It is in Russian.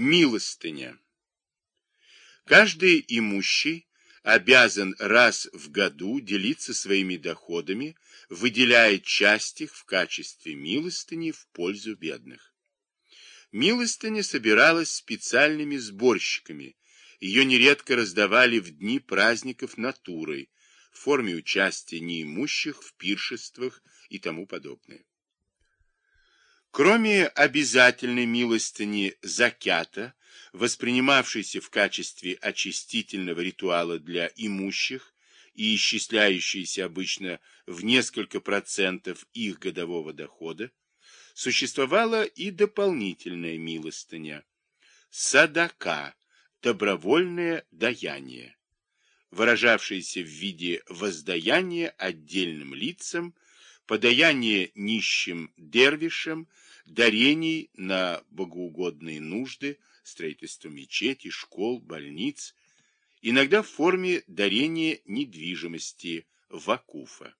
Милостыня. Каждый имущий обязан раз в году делиться своими доходами, выделяя часть их в качестве милостыни в пользу бедных. Милостыня собиралась специальными сборщиками, ее нередко раздавали в дни праздников натурой, в форме участия неимущих в пиршествах и тому подобное. Кроме обязательной милостыни закята, воспринимавшейся в качестве очистительного ритуала для имущих и исчисляющейся обычно в несколько процентов их годового дохода, существовала и дополнительная милостыня – садака, добровольное даяние, выражавшееся в виде воздаяния отдельным лицам, подаяние нищим дервишам, дарений на богоугодные нужды, строительство мечетей, школ, больниц, иногда в форме дарения недвижимости вакуфа.